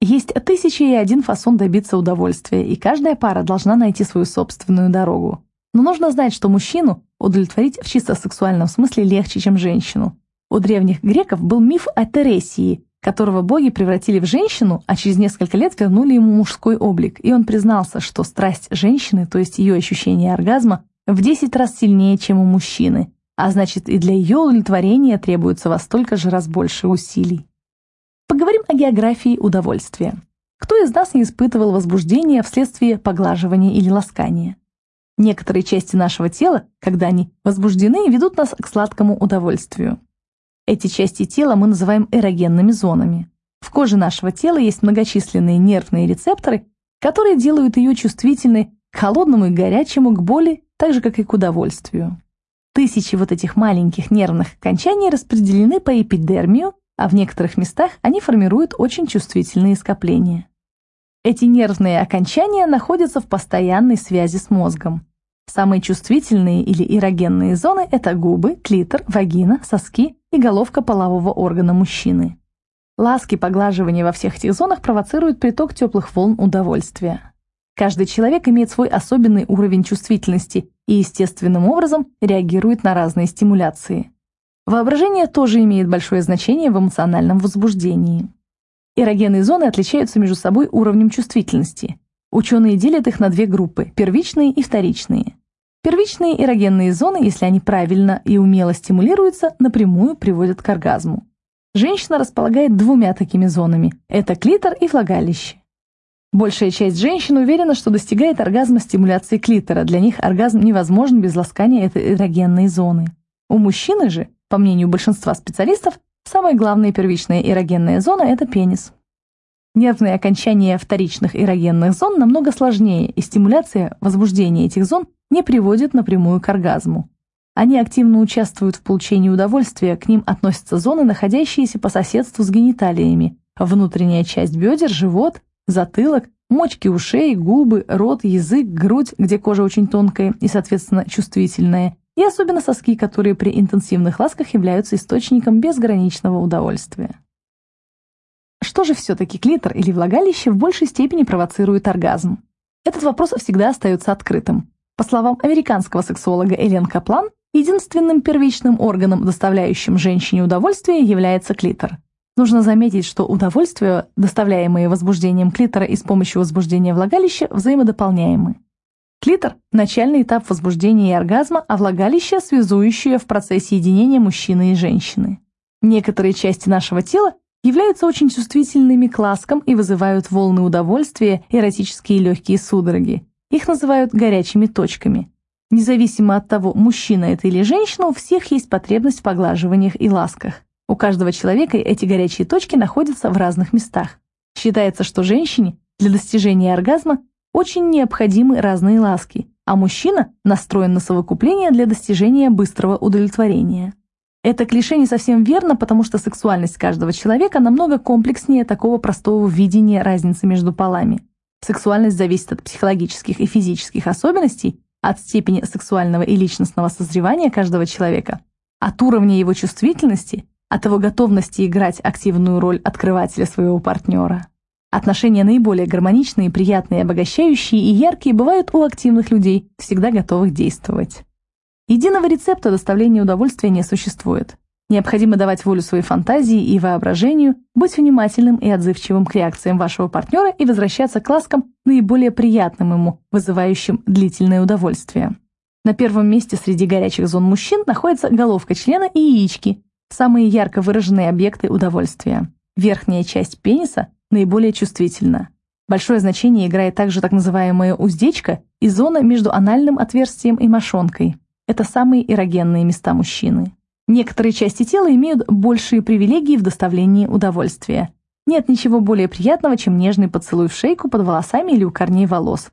Есть тысячи и один фасон добиться удовольствия, и каждая пара должна найти свою собственную дорогу. Но нужно знать, что мужчину удовлетворить в чисто сексуальном смысле легче, чем женщину. У древних греков был миф о Тересии, которого боги превратили в женщину, а через несколько лет вернули ему мужской облик, и он признался, что страсть женщины, то есть ее ощущение оргазма, в 10 раз сильнее, чем у мужчины, а значит и для ее удовлетворения требуется во столько же раз больше усилий. Поговорим о географии удовольствия. Кто из нас не испытывал возбуждения вследствие поглаживания или ласкания? Некоторые части нашего тела, когда они возбуждены, ведут нас к сладкому удовольствию. Эти части тела мы называем эрогенными зонами. В коже нашего тела есть многочисленные нервные рецепторы, которые делают ее чувствительной к холодному и горячему, к боли, так же, как и к удовольствию. Тысячи вот этих маленьких нервных окончаний распределены по эпидермию, а в некоторых местах они формируют очень чувствительные скопления. Эти нервные окончания находятся в постоянной связи с мозгом. Самые чувствительные или эрогенные зоны – это губы, клитор, вагина, соски и головка полового органа мужчины. Ласки, поглаживания во всех этих зонах провоцируют приток теплых волн удовольствия. Каждый человек имеет свой особенный уровень чувствительности и естественным образом реагирует на разные стимуляции. Воображение тоже имеет большое значение в эмоциональном возбуждении. Эрогенные зоны отличаются между собой уровнем чувствительности. Ученые делят их на две группы – первичные и вторичные. Первичные эрогенные зоны, если они правильно и умело стимулируются, напрямую приводят к оргазму. Женщина располагает двумя такими зонами – это клитор и влагалище. Большая часть женщин уверена, что достигает оргазма стимуляции клитора. Для них оргазм невозможен без ласкания этой эрогенной зоны. У мужчины же по мнению большинства специалистов, самая главная первичная эрогенная зона – это пенис. Нервные окончания вторичных эрогенных зон намного сложнее, и стимуляция возбуждения этих зон не приводит напрямую к оргазму. Они активно участвуют в получении удовольствия, к ним относятся зоны, находящиеся по соседству с гениталиями, внутренняя часть бедер, живот, затылок, мочки ушей, губы, рот, язык, грудь, где кожа очень тонкая и, соответственно, чувствительная, и особенно соски, которые при интенсивных ласках являются источником безграничного удовольствия. Что же все-таки клитор или влагалище в большей степени провоцирует оргазм? Этот вопрос всегда остается открытым. По словам американского сексолога Элен Каплан, единственным первичным органом, доставляющим женщине удовольствие, является клитор. Нужно заметить, что удовольствие, доставляемое возбуждением клитора и с помощью возбуждения влагалища, взаимодополняемы. Клитор – начальный этап возбуждения и оргазма, а влагалище – связующее в процессе единения мужчины и женщины. Некоторые части нашего тела являются очень чувствительными к ласкам и вызывают волны удовольствия, эротические легкие судороги. Их называют горячими точками. Независимо от того, мужчина это или женщина, у всех есть потребность в поглаживаниях и ласках. У каждого человека эти горячие точки находятся в разных местах. Считается, что женщине для достижения оргазма очень необходимы разные ласки, а мужчина настроен на совокупление для достижения быстрого удовлетворения. Это клише не совсем верно, потому что сексуальность каждого человека намного комплекснее такого простого видения разницы между полами. Сексуальность зависит от психологических и физических особенностей, от степени сексуального и личностного созревания каждого человека, от уровня его чувствительности, от его готовности играть активную роль открывателя своего партнера. Отношения наиболее гармоничные, приятные, обогащающие и яркие бывают у активных людей, всегда готовых действовать. Единого рецепта доставления удовольствия не существует. Необходимо давать волю своей фантазии и воображению, быть внимательным и отзывчивым к реакциям вашего партнера и возвращаться к ласкам наиболее приятным ему, вызывающим длительное удовольствие. На первом месте среди горячих зон мужчин находится головка члена и яички, самые ярко выраженные объекты удовольствия. Верхняя часть пениса наиболее чувствительна. Большое значение играет также так называемая уздечка и зона между анальным отверстием и мошонкой. Это самые эрогенные места мужчины. Некоторые части тела имеют большие привилегии в доставлении удовольствия. Нет ничего более приятного, чем нежный поцелуй в шейку под волосами или у корней волос.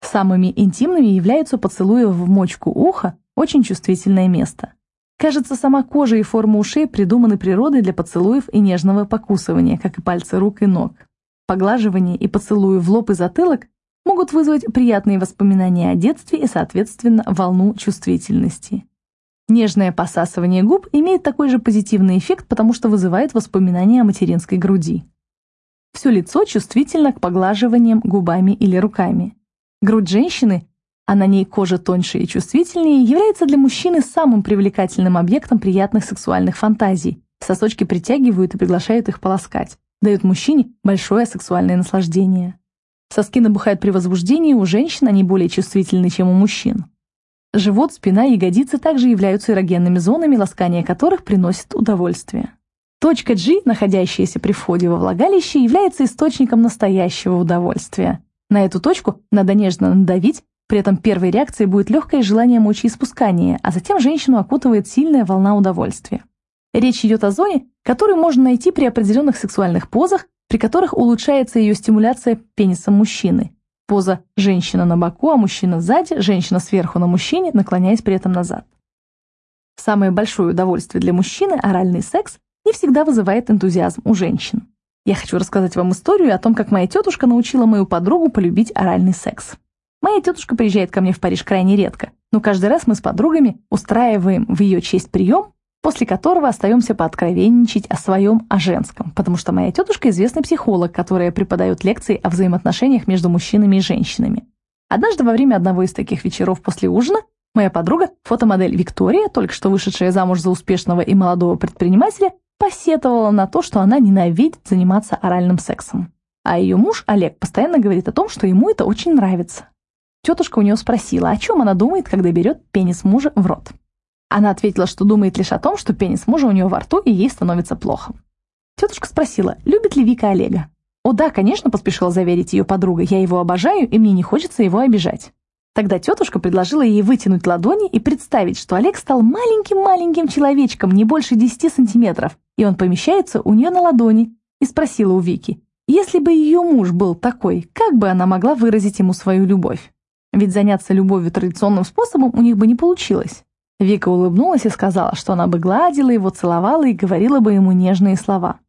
Самыми интимными являются поцелуи в мочку уха, очень чувствительное место. Кажется, сама кожа и форма ушей придуманы природой для поцелуев и нежного покусывания, как и пальцы рук и ног. Поглаживание и поцелуи в лоб и затылок могут вызвать приятные воспоминания о детстве и, соответственно, волну чувствительности. Нежное посасывание губ имеет такой же позитивный эффект, потому что вызывает воспоминания о материнской груди. Все лицо чувствительно к поглаживаниям губами или руками. Грудь женщины, а на ней кожа тоньше и чувствительнее, является для мужчины самым привлекательным объектом приятных сексуальных фантазий. Сосочки притягивают и приглашают их полоскать. Дают мужчине большое сексуальное наслаждение. Соски набухают при возбуждении, у женщин они более чувствительны, чем у мужчин. Живот, спина и ягодицы также являются эрогенными зонами, ласкание которых приносит удовольствие. Точка G, находящаяся при входе во влагалище, является источником настоящего удовольствия. На эту точку надо нежно надавить, при этом первой реакцией будет легкое желание мочеиспускания, а затем женщину окутывает сильная волна удовольствия. Речь идет о зоне, которую можно найти при определенных сексуальных позах, при которых улучшается ее стимуляция пенисом мужчины. Поза «женщина на боку, а мужчина сзади», «женщина сверху на мужчине», наклоняясь при этом назад. Самое большое удовольствие для мужчины – оральный секс не всегда вызывает энтузиазм у женщин. Я хочу рассказать вам историю о том, как моя тетушка научила мою подругу полюбить оральный секс. Моя тетушка приезжает ко мне в Париж крайне редко, но каждый раз мы с подругами устраиваем в ее честь прием, после которого остаемся пооткровенничать о своем, о женском, потому что моя тетушка известный психолог, которая преподает лекции о взаимоотношениях между мужчинами и женщинами. Однажды во время одного из таких вечеров после ужина моя подруга, фотомодель Виктория, только что вышедшая замуж за успешного и молодого предпринимателя, посетовала на то, что она ненавидит заниматься оральным сексом. А ее муж, Олег, постоянно говорит о том, что ему это очень нравится. Тетушка у нее спросила, о чем она думает, когда берет пенис мужа в рот. Она ответила, что думает лишь о том, что пенис мужа у нее во рту и ей становится плохо. Тетушка спросила, любит ли Вика Олега. «О да, конечно», — поспешила заверить ее подруга, «я его обожаю, и мне не хочется его обижать». Тогда тетушка предложила ей вытянуть ладони и представить, что Олег стал маленьким-маленьким человечком, не больше 10 сантиметров, и он помещается у нее на ладони, и спросила у Вики, если бы ее муж был такой, как бы она могла выразить ему свою любовь? Ведь заняться любовью традиционным способом у них бы не получилось. Вика улыбнулась и сказала, что она бы гладила его, целовала и говорила бы ему нежные слова.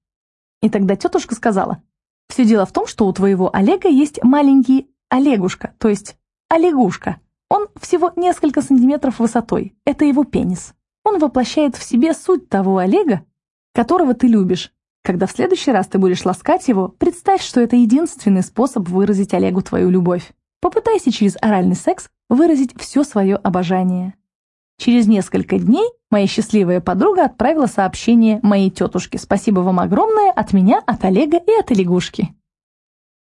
И тогда тетушка сказала, «Все дело в том, что у твоего Олега есть маленький Олегушка, то есть а лягушка. Он всего несколько сантиметров высотой. Это его пенис. Он воплощает в себе суть того Олега, которого ты любишь. Когда в следующий раз ты будешь ласкать его, представь, что это единственный способ выразить Олегу твою любовь. Попытайся через оральный секс выразить все свое обожание. Через несколько дней моя счастливая подруга отправила сообщение моей тетушке «Спасибо вам огромное от меня, от Олега и от лягушки».